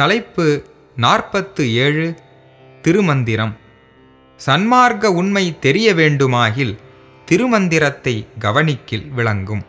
தலைப்பு நாற்பத்து ஏழு திருமந்திரம். சன்மார்க்க உண்மை தெரிய வேண்டுமாகில் திருமந்திரத்தை கவனிக்கில் விளங்கும்.